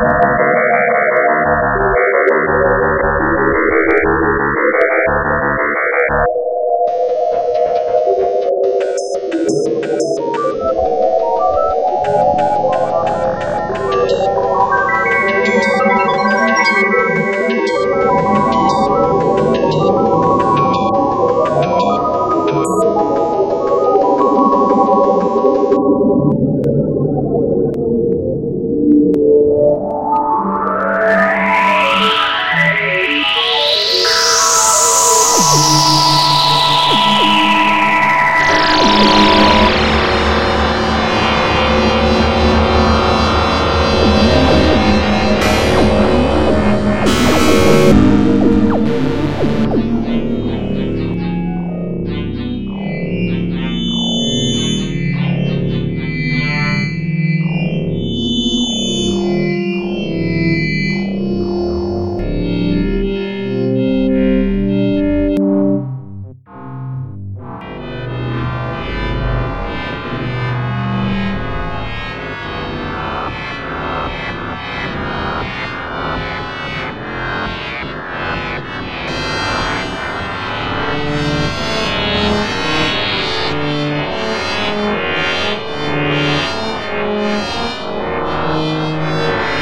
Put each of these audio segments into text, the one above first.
Gracias.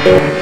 Thank you.